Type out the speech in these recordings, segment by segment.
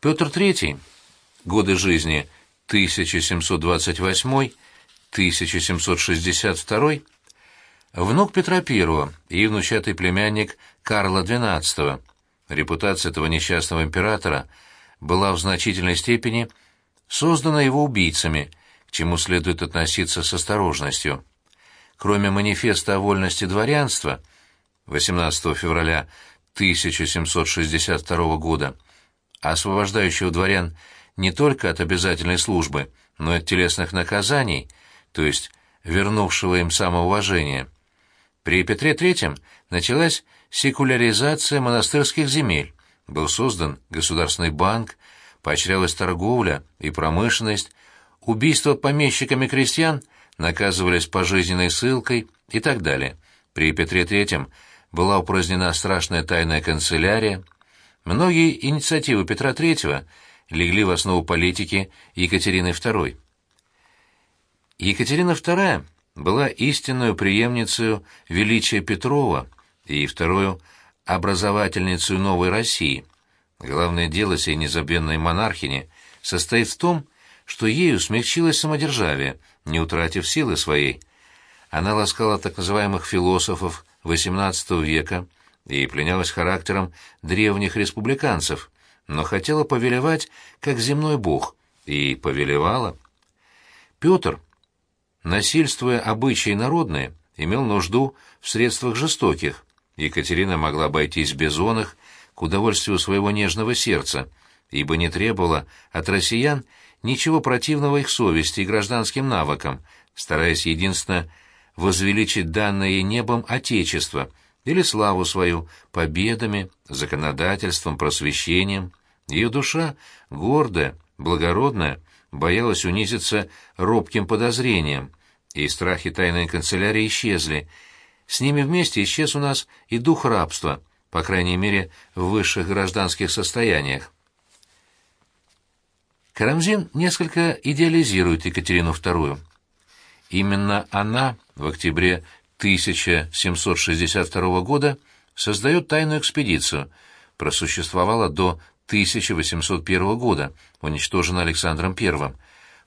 Петр III, годы жизни 1728-1762, внук Петра I и внучатый племянник Карла XII. Репутация этого несчастного императора была в значительной степени создана его убийцами, к чему следует относиться с осторожностью. Кроме манифеста о вольности дворянства 18 февраля 1762 года, освобождающего дворян не только от обязательной службы, но и от телесных наказаний, то есть вернувшего им самоуважение. При Петре III началась секуляризация монастырских земель, был создан государственный банк, поощрялась торговля и промышленность, убийства помещиками крестьян наказывались пожизненной ссылкой и так далее. При Петре III была упразднена страшная тайная канцелярия. Многие инициативы Петра III легли в основу политики Екатерины II. Екатерина II была истинную преемницей величия Петрова и вторую образовательницей новой России. Главное дело сей незабвенной монархини состоит в том, что ею смягчилось самодержавие, не утратив силы своей. Она ласкала так называемых философов XVIII века и пленялась характером древних республиканцев, но хотела повелевать, как земной бог, и повелевала. Петр, насильствуя обычаи народные, имел нужду в средствах жестоких. Екатерина могла обойтись без оных к удовольствию своего нежного сердца, ибо не требовала от россиян ничего противного их совести и гражданским навыкам, стараясь единственно возвеличить данное ей небом Отечество или славу свою победами, законодательством, просвещением. Ее душа, гордая, благородная, боялась унизиться робким подозрением, и страхи тайной канцелярии исчезли. С ними вместе исчез у нас и дух рабства, по крайней мере, в высших гражданских состояниях. Карамзин несколько идеализирует Екатерину II. Именно она в октябре 1762 года создает тайную экспедицию, просуществовала до 1801 года, уничтожена Александром I.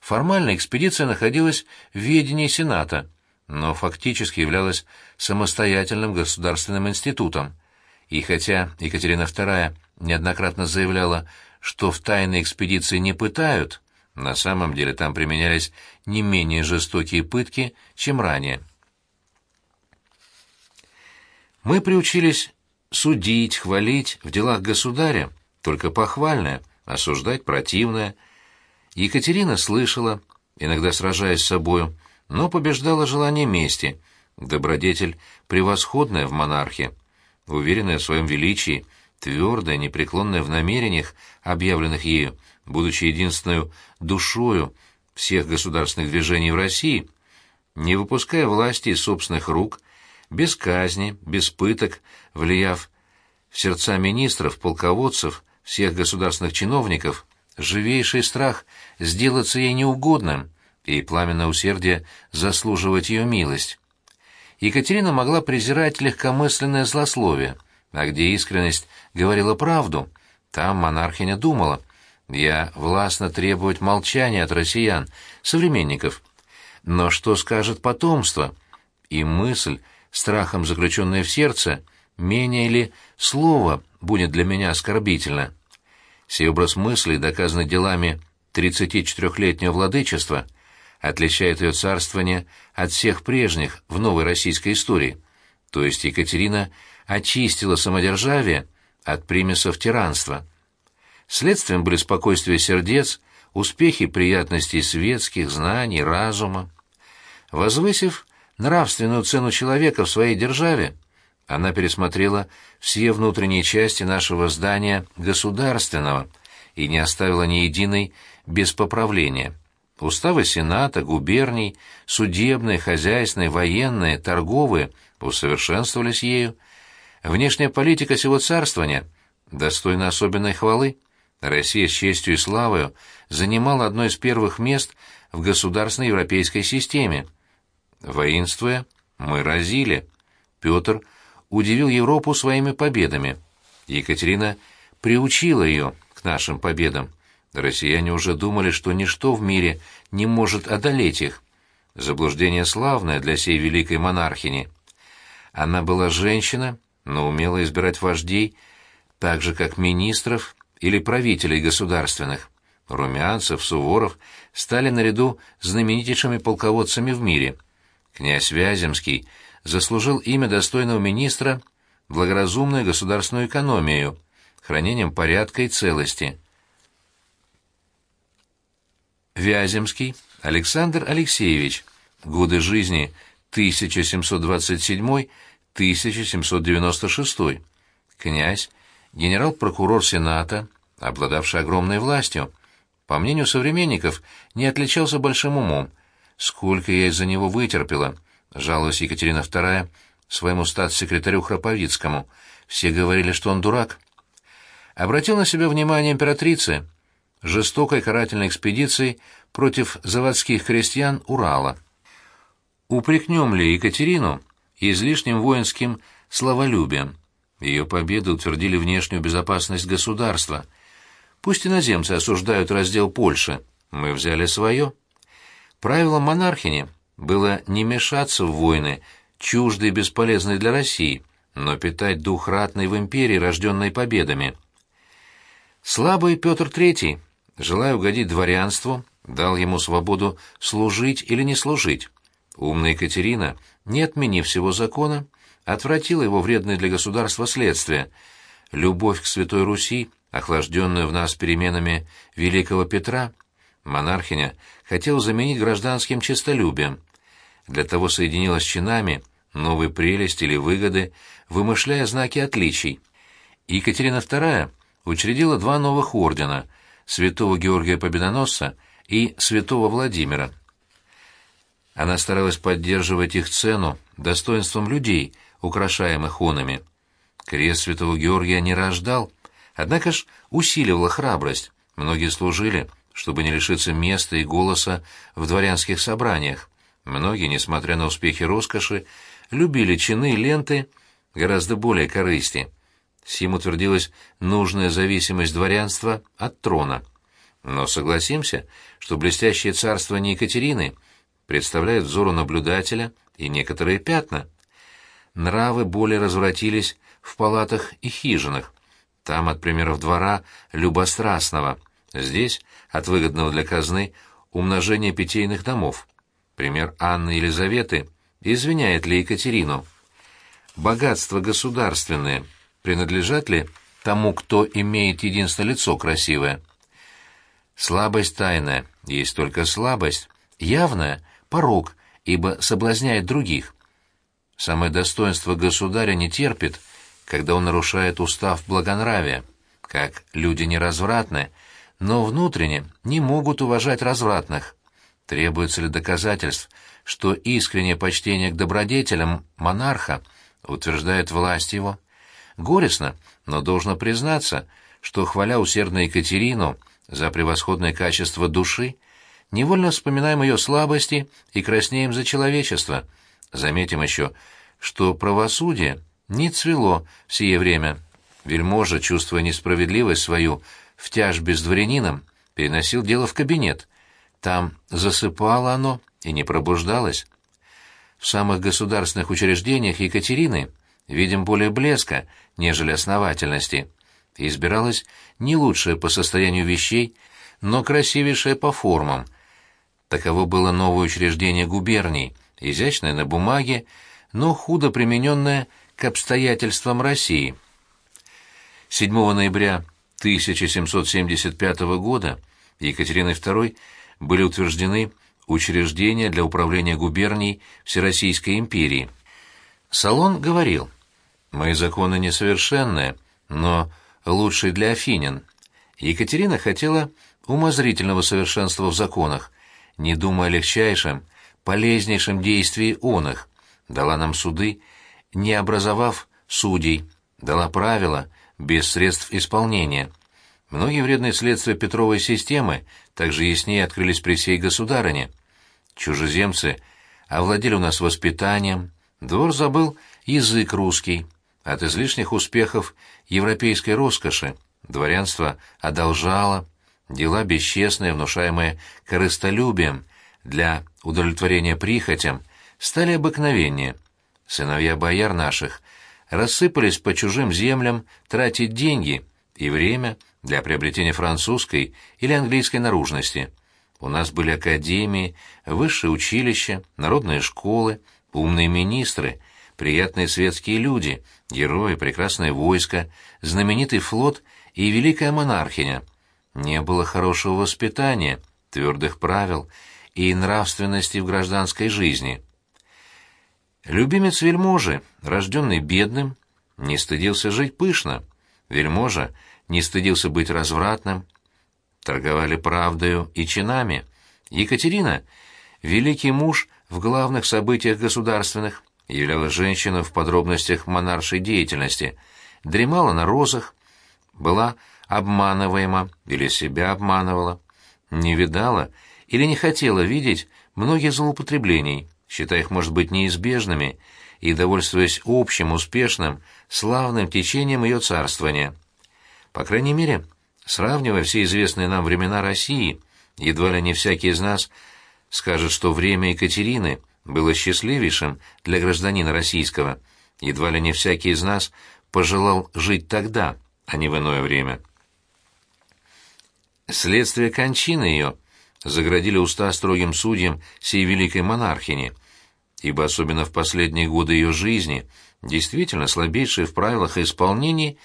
Формально экспедиция находилась в ведении Сената, но фактически являлась самостоятельным государственным институтом. И хотя Екатерина II неоднократно заявляла, что в тайной экспедиции не пытают, на самом деле там применялись не менее жестокие пытки, чем ранее. Мы приучились судить, хвалить в делах государя только похвальное, осуждать противное. Екатерина слышала, иногда сражаясь с собою, но побеждала желание мести, добродетель превосходная в монархе, уверенная в своем величии, твердая, непреклонная в намерениях, объявленных ею, будучи единственной душою всех государственных движений в России, не выпуская власти из собственных рук, без казни, без пыток, влияв в сердца министров, полководцев, всех государственных чиновников, живейший страх сделаться ей неугодным и пламенное усердие заслуживать ее милость. Екатерина могла презирать легкомысленное злословие — а где искренность говорила правду, там монархиня думала. Я властно требовать молчания от россиян, современников. Но что скажет потомство? И мысль, страхом заключенная в сердце, менее ли слово будет для меня оскорбительно? Сей образ мыслей, доказанный делами 34-летнего владычества, отличает ее царствование от всех прежних в новой российской истории. То есть Екатерина очистила самодержавие от примесов тиранства. Следствием были спокойствие сердец, успехи приятностей светских, знаний, разума. Возвысив нравственную цену человека в своей державе, она пересмотрела все внутренние части нашего здания государственного и не оставила ни единой без поправления. Уставы Сената, губерний, судебные, хозяйственные, военные, торговые усовершенствовались ею, Внешняя политика сего царствования достойна особенной хвалы. Россия с честью и славою занимала одно из первых мест в государственной европейской системе. Воинствуя, мы разили. Петр удивил Европу своими победами. Екатерина приучила ее к нашим победам. Россияне уже думали, что ничто в мире не может одолеть их. Заблуждение славное для сей великой монархини. Она была женщина, но умела избирать вождей, так же, как министров или правителей государственных. Румянцев, Суворов стали наряду знаменитейшими полководцами в мире. Князь Вяземский заслужил имя достойного министра благоразумную государственную экономию, хранением порядка и целости. Вяземский Александр Алексеевич, годы жизни 1727-1796, князь, генерал-прокурор Сената, обладавший огромной властью, по мнению современников, не отличался большим умом. Сколько я из-за него вытерпела, жаловалась Екатерина II своему статс-секретарю Храповицкому. Все говорили, что он дурак. Обратил на себя внимание императрицы жестокой карательной экспедиции против заводских крестьян Урала. Упрекнем ли Екатерину излишним воинским словолюбием? Ее победы утвердили внешнюю безопасность государства. Пусть иноземцы осуждают раздел Польши, мы взяли свое. Правилом монархини было не мешаться в войны, чуждые и бесполезные для России, но питать дух ратный в империи, рожденной победами. Слабый Петр III, желая угодить дворянству, дал ему свободу служить или не служить. Умная Екатерина, не отменив всего закона, отвратила его вредное для государства следствие. Любовь к Святой Руси, охлажденную в нас переменами Великого Петра, монархиня хотела заменить гражданским честолюбием. Для того соединилась с чинами новые прелести или выгоды, вымышляя знаки отличий. Екатерина II учредила два новых ордена — святого Георгия Победоносца и святого Владимира. Она старалась поддерживать их цену достоинством людей, украшаемых онами. Крест святого Георгия не рождал, однако ж усиливала храбрость. Многие служили, чтобы не лишиться места и голоса в дворянских собраниях. Многие, несмотря на успехи роскоши, любили чины и ленты гораздо более корысти. Сим утвердилась нужная зависимость дворянства от трона. Но согласимся, что блестящее царствование Екатерины представляет взору наблюдателя и некоторые пятна. Нравы более развратились в палатах и хижинах. Там от примеров двора любострастного, здесь от выгодного для казны умножения питейных домов. Пример Анны Елизаветы извиняет ли Екатерину? Богатство государственное принадлежат ли тому, кто имеет единственное лицо красивое? Слабость тайная, есть только слабость, явная — порог, ибо соблазняет других. Самое достоинство государя не терпит, когда он нарушает устав благонравия, как люди неразвратны, но внутренне не могут уважать развратных. Требуется ли доказательств, что искреннее почтение к добродетелям монарха утверждает власть его? Горестно, но должно признаться, что, хваля усердно Екатерину за превосходное качество души, невольно вспоминаем ее слабости и краснеем за человечество. Заметим еще, что правосудие не цвело в сие время. Вельможа, чувствуя несправедливость свою в тяжбе с дворянином, переносил дело в кабинет. Там засыпало оно и не пробуждалось. В самых государственных учреждениях Екатерины видим более блеска, нежели основательности. Избиралась не лучшая по состоянию вещей, но красивейшая по формам. Таково было новое учреждение губерний, изящное на бумаге, но худо примененное к обстоятельствам России. 7 ноября 1775 года Екатериной II были утверждены учреждения для управления губерний Всероссийской империи. Салон говорил, «Мои законы несовершенные, но лучшие для афинян». Екатерина хотела умозрительного совершенства в законах, не думая о легчайшем, полезнейшем действии он их, дала нам суды, не образовав судей, дала правила без средств исполнения. Многие вредные следствия Петровой системы также яснее открылись при сей государыне. Чужеземцы овладели у нас воспитанием, двор забыл язык русский. От излишних успехов европейской роскоши дворянство одолжало, дела бесчестные, внушаемые корыстолюбием для удовлетворения прихотям, стали обыкновеннее. Сыновья бояр наших рассыпались по чужим землям тратить деньги и время для приобретения французской или английской наружности. У нас были академии, высшие училища, народные школы, умные министры, приятные светские люди, герои, прекрасное войско, знаменитый флот и великая монархиня. Не было хорошего воспитания, твердых правил и нравственности в гражданской жизни. Любимец вельможи, рожденный бедным, не стыдился жить пышно. Вельможа не стыдился быть развратным. Торговали правдою и чинами. Екатерина, великий муж в главных событиях государственных, являла женщину в подробностях монаршей деятельности, дремала на розах, была обманываема или себя обманывала, не видала или не хотела видеть многие злоупотреблений, считая их, может быть, неизбежными, и довольствуясь общим, успешным, славным течением ее царствования. По крайней мере, сравнивая все известные нам времена России, едва ли не всякий из нас скажет, что время Екатерины было счастливейшим для гражданина российского, едва ли не всякий из нас пожелал жить тогда, а не в иное время. Следствие кончины ее заградили уста строгим судьям сей великой монархини, ибо особенно в последние годы ее жизни, действительно слабейшие в правилах и исполнении,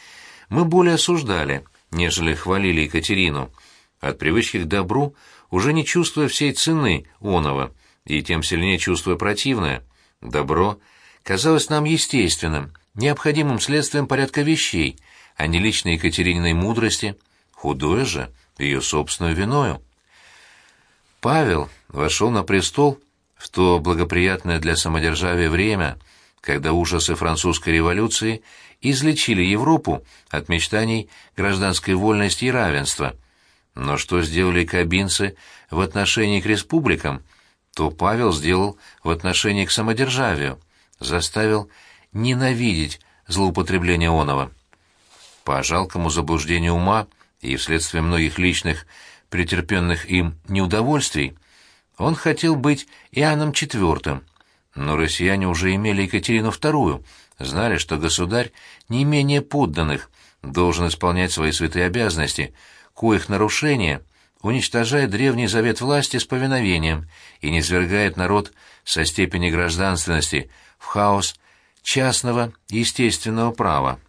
мы более осуждали, нежели хвалили Екатерину, от привычки к добру, уже не чувствуя всей цены оного, и тем сильнее чувствуя противное. Добро казалось нам естественным, необходимым следствием порядка вещей, а не личной Екатерининой мудрости, худое же ее собственную виною. Павел вошел на престол в то благоприятное для самодержавия время, когда ужасы французской революции излечили Европу от мечтаний гражданской вольности и равенства. Но что сделали кабинцы в отношении к республикам, то Павел сделал в отношении к самодержавию, заставил ненавидеть злоупотребление оного. По жалкому заблуждению ума и вследствие многих личных претерпенных им неудовольствий, он хотел быть Иоанном IV, но россияне уже имели Екатерину II, знали, что государь не менее подданных должен исполнять свои святые обязанности, коих нарушение уничтожает древний завет власти с повиновением и низвергает народ со степени гражданственности в хаос частного естественного права.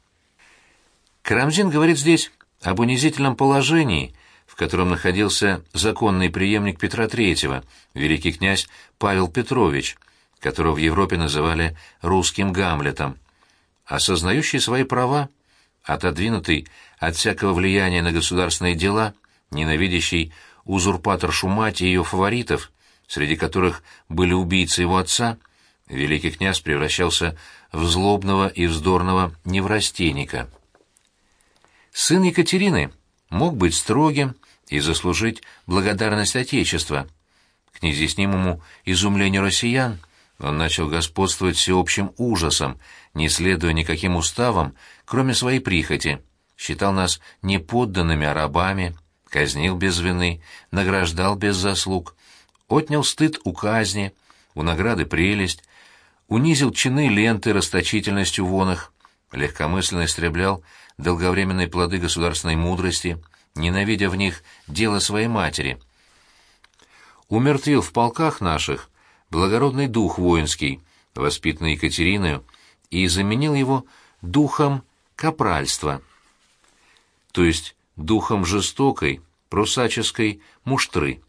Карамзин говорит здесь об унизительном положении – в котором находился законный преемник Петра III, великий князь Павел Петрович, которого в Европе называли «русским Гамлетом». Осознающий свои права, отодвинутый от всякого влияния на государственные дела, ненавидящий узурпатор Шумати и ее фаворитов, среди которых были убийцы его отца, великий князь превращался в злобного и вздорного неврастенника. Сын Екатерины мог быть строгим, и заслужить благодарность Отечества. К неизъяснимому изумлению россиян он начал господствовать всеобщим ужасом, не следуя никаким уставам, кроме своей прихоти, считал нас не подданными, а рабами, казнил без вины, награждал без заслуг, отнял стыд у казни, у награды прелесть, унизил чины ленты расточительностью вонах, легкомысленно истреблял долговременные плоды государственной мудрости — ненавидя в них дело своей матери. Умертвил в полках наших благородный дух воинский, воспитанный Екатериною, и заменил его духом капральства, то есть духом жестокой, прусаческой муштры.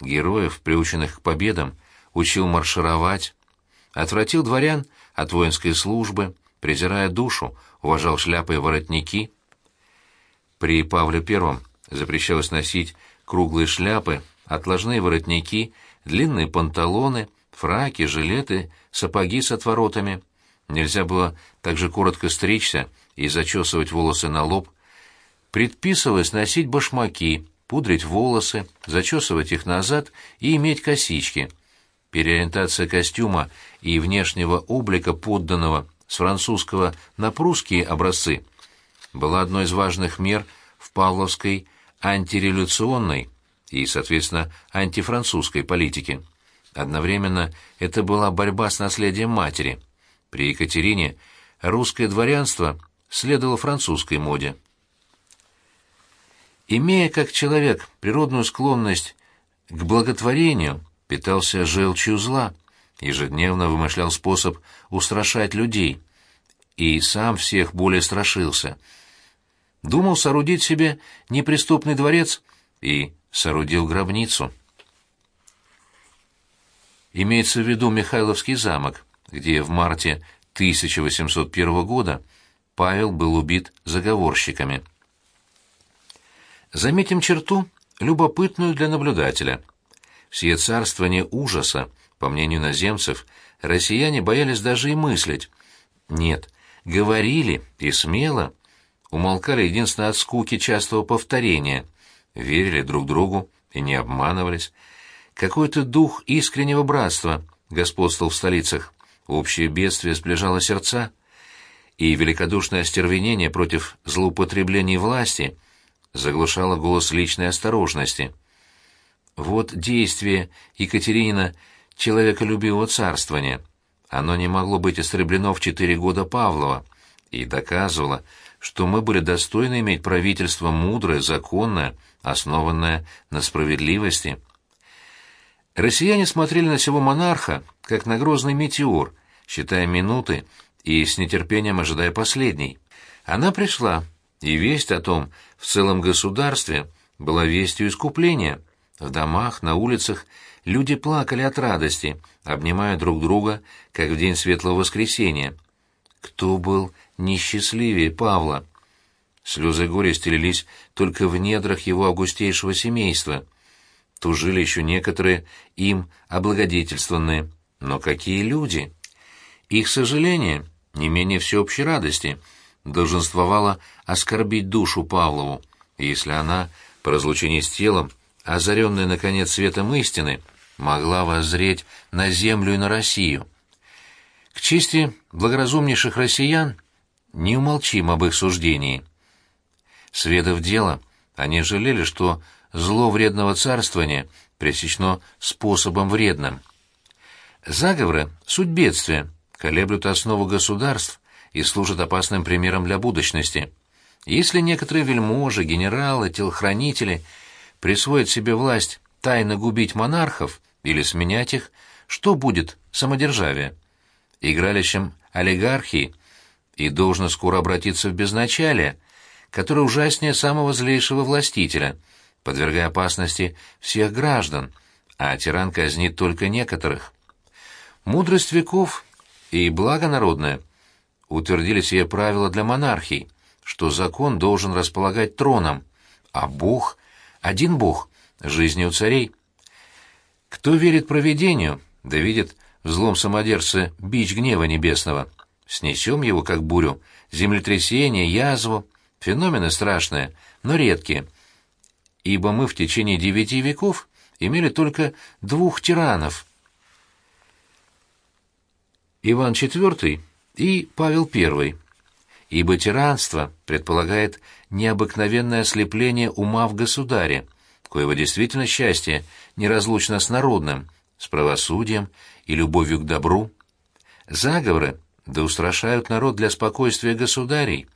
Героев, приученных к победам, учил маршировать, отвратил дворян от воинской службы, презирая душу, уважал шляпы и воротники — при Павле I запрещалось носить круглые шляпы, отложные воротники, длинные панталоны, фраки, жилеты, сапоги с отворотами. Нельзя было также коротко стричься и зачесывать волосы на лоб. Предписывалось носить башмаки, пудрить волосы, зачесывать их назад и иметь косички. Переориентация костюма и внешнего облика подданного с французского на прусские образцы была одной из важных мер в Павловской антиреволюционной и, соответственно, антифранцузской политике. Одновременно это была борьба с наследием матери. При Екатерине русское дворянство следовало французской моде. Имея как человек природную склонность к благотворению, питался желчью зла, ежедневно вымышлял способ устрашать людей, и сам всех более страшился. Думал соорудить себе неприступный дворец и соорудил гробницу. Имеется в виду Михайловский замок, где в марте 1801 года Павел был убит заговорщиками. Заметим черту, любопытную для наблюдателя. Все царствование ужаса, по мнению наземцев, россияне боялись даже и мыслить. Нет, говорили и смело, умолкали единственно от скуки частого повторения, верили друг другу и не обманывались. Какой-то дух искреннего братства господствовал в столицах, общее бедствие сближало сердца, и великодушное остервенение против злоупотреблений власти заглушало голос личной осторожности. Вот действие Екатеринина человеколюбивого царствования. Оно не могло быть истреблено в четыре года Павлова и доказывало, что мы были достойны иметь правительство мудрое, законное, основанное на справедливости. Россияне смотрели на сего монарха, как на грозный метеор, считая минуты и с нетерпением ожидая последней. Она пришла, и весть о том в целом государстве была вестью искупления. В домах, на улицах люди плакали от радости, обнимая друг друга, как в день Светлого Воскресения. Кто был несчастливее Павла? Слезы горя стелились только в недрах его августейшего семейства. Тужили еще некоторые им облагодетельствованные. Но какие люди! Их сожаление, не менее всеобщей радости — долженствовала оскорбить душу Павлову, если она, по разлучении с телом, озаренная, наконец, светом истины, могла воззреть на землю и на Россию. К чести благоразумнейших россиян не умолчим об их суждении. Сведав дело, они жалели, что зло вредного царствования пресечено способом вредным. Заговоры — суть бедствия, колеблют основу государств, и служат опасным примером для будущности. Если некоторые вельможи, генералы, телохранители присвоят себе власть тайно губить монархов или сменять их, что будет самодержавие? Игралищем олигархии и должно скоро обратиться в безначалие, которое ужаснее самого злейшего властителя, подвергая опасности всех граждан, а тиран казнит только некоторых. Мудрость веков и благо народное — утвердили себе правила для монархий, что закон должен располагать троном, а Бог — один Бог, жизнью царей. Кто верит провидению, да видит в злом самодерце бич гнева небесного. Снесем его, как бурю, землетрясение, язву, феномены страшные, но редкие. Ибо мы в течение девяти веков имели только двух тиранов. Иван IV и Павел I, ибо тиранство предполагает необыкновенное ослепление ума в государе, коего действительно счастье неразлучно с народным, с правосудием и любовью к добру. Заговоры да устрашают народ для спокойствия государей,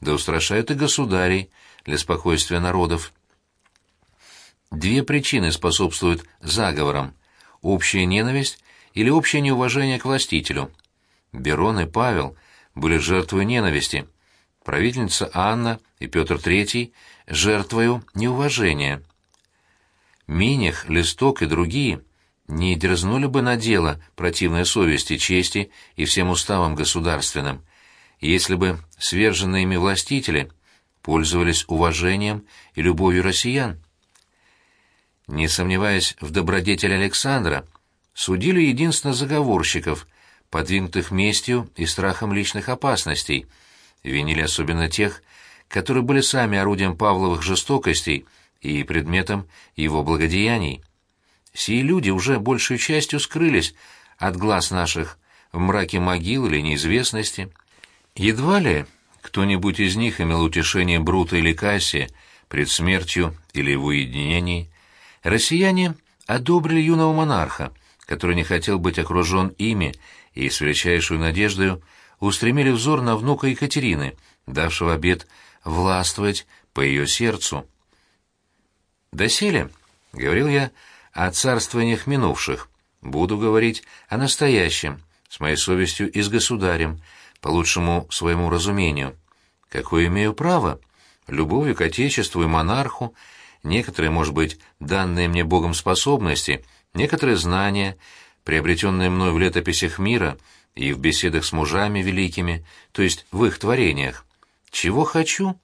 да устрашают и государей для спокойствия народов. Две причины способствуют заговорам – общая ненависть или общее неуважение к властителю – Берон и Павел были жертвой ненависти, правительница Анна и Петр III — жертвою неуважения. Миних, Листок и другие не дерзнули бы на дело противной совести, чести и всем уставам государственным, если бы сверженные ими властители пользовались уважением и любовью россиян. Не сомневаясь в добродетели Александра, судили единственно заговорщиков — подвинутых местью и страхом личных опасностей, винили особенно тех, которые были сами орудием Павловых жестокостей и предметом его благодеяний. Сии люди уже большей частью скрылись от глаз наших в мраке могил или неизвестности. Едва ли кто-нибудь из них имел утешение Брута или Кассия пред смертью или в уединении, россияне одобрили юного монарха, который не хотел быть окружен ими и с величайшей надеждой устремили взор на внука Екатерины, давшего обет властвовать по ее сердцу. «Доселе», — говорил я, — «о царствованиях минувших, буду говорить о настоящем, с моей совестью и с государем, по лучшему своему разумению. Какое имею право? Любовью к Отечеству и монарху, некоторые, может быть, данные мне Богом способности, некоторые знания, приобретенные мной в летописях мира и в беседах с мужами великими, то есть в их творениях. Чего хочу?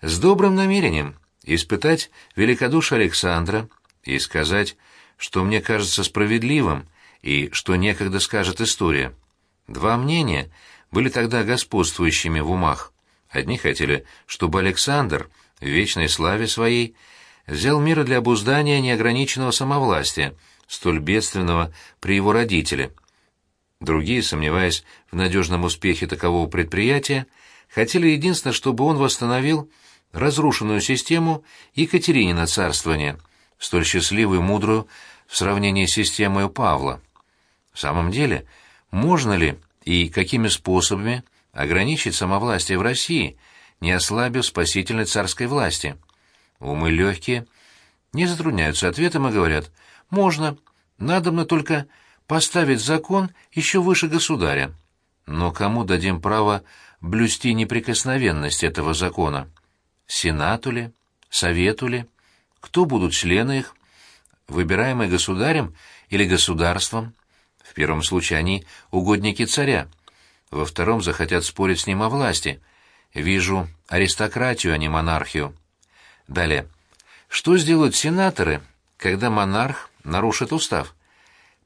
С добрым намерением испытать великодушие Александра и сказать, что мне кажется справедливым и что некогда скажет история. Два мнения были тогда господствующими в умах. Одни хотели, чтобы Александр, в вечной славе своей, взял мир для обуздания неограниченного самовластия, столь бедственного при его родителе. Другие, сомневаясь в надежном успехе такового предприятия, хотели единственно, чтобы он восстановил разрушенную систему Екатеринина царствования, столь счастливую и мудрую в сравнении с системой Павла. В самом деле, можно ли и какими способами ограничить самовластие в России, не ослабив спасительной царской власти? Умы легкие не затрудняются ответом и говорят, можно, надобно только поставить закон еще выше государя. Но кому дадим право блюсти неприкосновенность этого закона? Сенату ли? Совету ли? Кто будут члены их? Выбираемые государем или государством? В первом случае они угодники царя, во втором захотят спорить с ним о власти. Вижу аристократию, а не монархию. Далее. Что сделают сенаторы, когда монарх нарушит устав?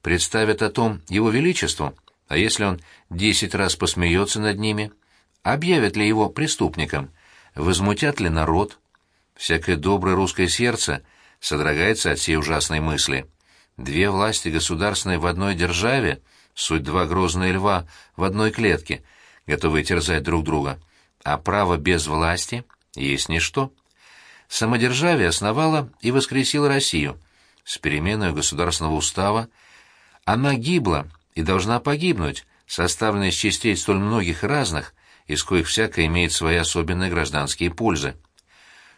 Представят о том его величеству, а если он десять раз посмеется над ними? Объявят ли его преступником? Возмутят ли народ? Всякое доброе русское сердце содрогается от всей ужасной мысли. Две власти государственные в одной державе, суть два грозные льва в одной клетке, готовые терзать друг друга, а право без власти есть ничто. Самодержавие основало и воскресило Россию. С переменой государственного устава она гибла и должна погибнуть, составленная из частей столь многих разных, из коих всякая имеет свои особенные гражданские пользы.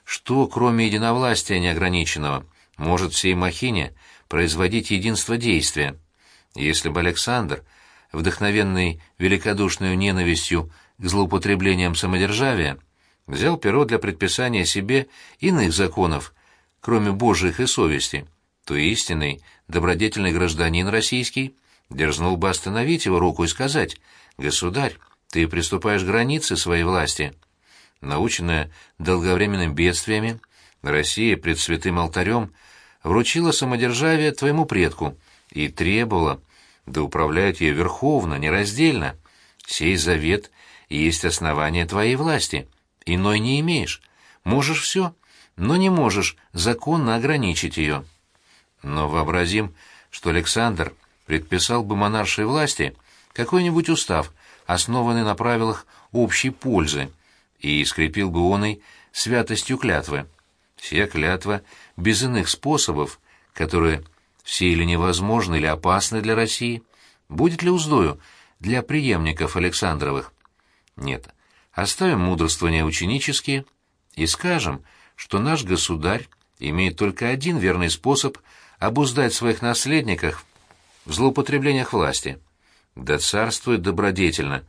Что, кроме единовластия неограниченного, может всей махине производить единство действия. Если бы Александр, вдохновенный великодушной ненавистью к злоупотреблениям самодержавия, взял перо для предписания себе иных законов, кроме Божьих и совести, то истинный, добродетельный гражданин российский дерзнул бы остановить его руку и сказать «Государь, ты приступаешь к границе своей власти». Наученная долговременными бедствиями, Россия пред святым алтарем – вручила самодержавие твоему предку и требовала, да управляют ее верховно, нераздельно. Сей завет есть основание твоей власти. Иной не имеешь. Можешь все, но не можешь законно ограничить ее. Но вообразим, что Александр предписал бы монаршей власти какой-нибудь устав, основанный на правилах общей пользы, и скрепил бы он и святостью клятвы. Сия клятва без иных способов, которые все или невозможны, или опасны для России, будет ли уздою для преемников Александровых? Нет. Оставим мудрствования ученические и скажем, что наш государь имеет только один верный способ обуздать своих наследников в злоупотреблениях власти. Да царствует добродетельно,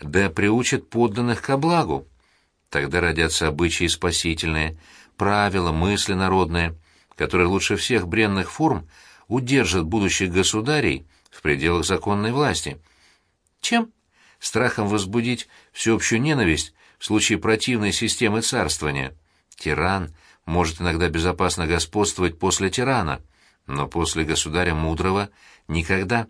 да приучит подданных ко благу. Тогда родятся обычаи спасительные — правила, мысли народные, которые лучше всех бренных форм удержат будущих государей в пределах законной власти. Чем? Страхом возбудить всеобщую ненависть в случае противной системы царствования. Тиран может иногда безопасно господствовать после тирана, но после государя мудрого никогда.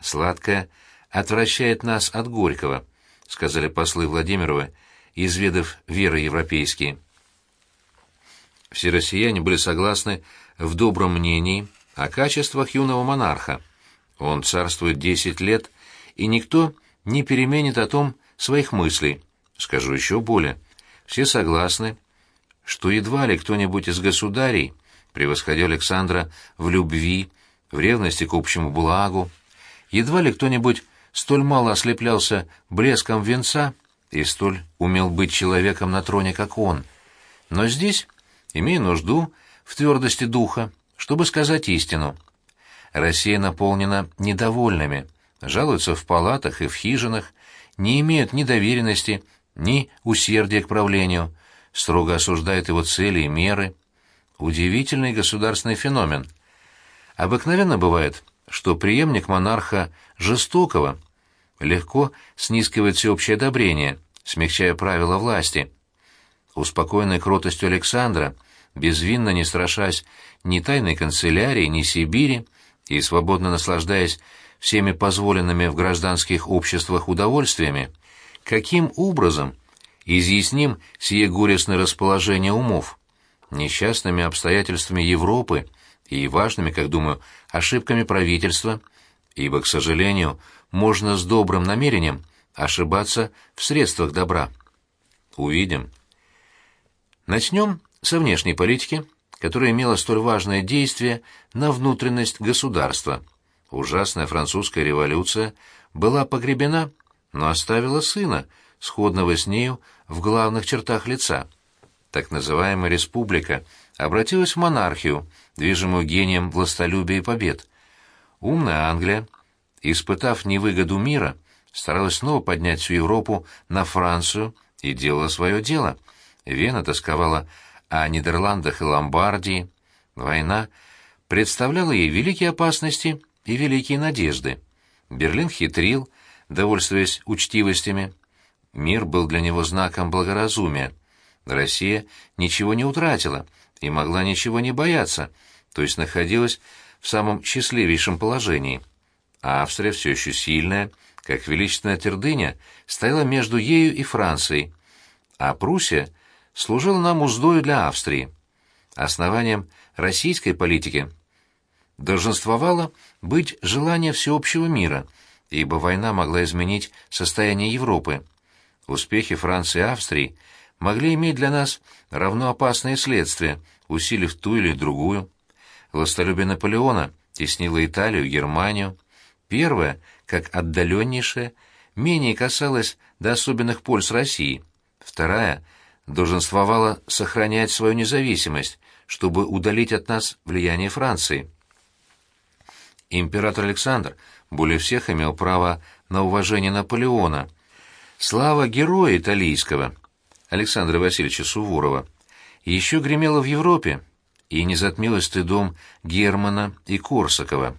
Сладкое отвращает нас от горького, сказали послы Владимировы, изведав веры европейские. Все россияне были согласны в добром мнении о качествах юного монарха. Он царствует десять лет, и никто не переменит о том своих мыслей. Скажу еще более. Все согласны, что едва ли кто-нибудь из государей превосходил Александра в любви, в ревности к общему благу, едва ли кто-нибудь столь мало ослеплялся блеском венца и столь умел быть человеком на троне, как он. Но здесь имею нужду в твердости духа, чтобы сказать истину. Россия наполнена недовольными, жалуются в палатах и в хижинах, не имеют ни доверенности, ни усердия к правлению, строго осуждают его цели и меры. Удивительный государственный феномен. Обыкновенно бывает, что преемник монарха жестокого легко снискивает всеобщее одобрение, смягчая правила власти. Успокоенный кротостью Александра, безвинно не страшась ни тайной канцелярии, ни Сибири, и свободно наслаждаясь всеми позволенными в гражданских обществах удовольствиями, каким образом изъясним сие горестное расположение умов? Несчастными обстоятельствами Европы и важными, как думаю, ошибками правительства, ибо, к сожалению, можно с добрым намерением ошибаться в средствах добра. Увидим. Начнем со внешней политики, которая имела столь важное действие на внутренность государства. Ужасная французская революция была погребена, но оставила сына, сходного с нею в главных чертах лица. Так называемая республика обратилась в монархию, движимую гением властолюбия и побед. Умная Англия, испытав невыгоду мира, старалась снова поднять всю Европу на Францию и делала свое дело. Вена тосковала о Нидерландах и Ломбардии. Война представляла ей великие опасности и великие надежды. Берлин хитрил, довольствуясь учтивостями. Мир был для него знаком благоразумия. Россия ничего не утратила и могла ничего не бояться, то есть находилась в самом счастливейшем положении. А Австрия все еще сильная, как величественная твердыня, стояла между ею и Францией, а Пруссия служила нам уздою для Австрии. Основанием российской политики долженствовало быть желание всеобщего мира, ибо война могла изменить состояние Европы. Успехи Франции и Австрии могли иметь для нас равно опасные следствия, усилив ту или другую. Властолюбие Наполеона теснило Италию, Германию. Первое, как отдаленнейшее, менее касалось до особенных польз России. Вторая долженствовала сохранять свою независимость, чтобы удалить от нас влияние Франции. Император Александр более всех имел право на уважение Наполеона. Слава героя италийского Александра Васильевича Суворова еще гремела в Европе и не затмила стыдом Германа и Корсакова.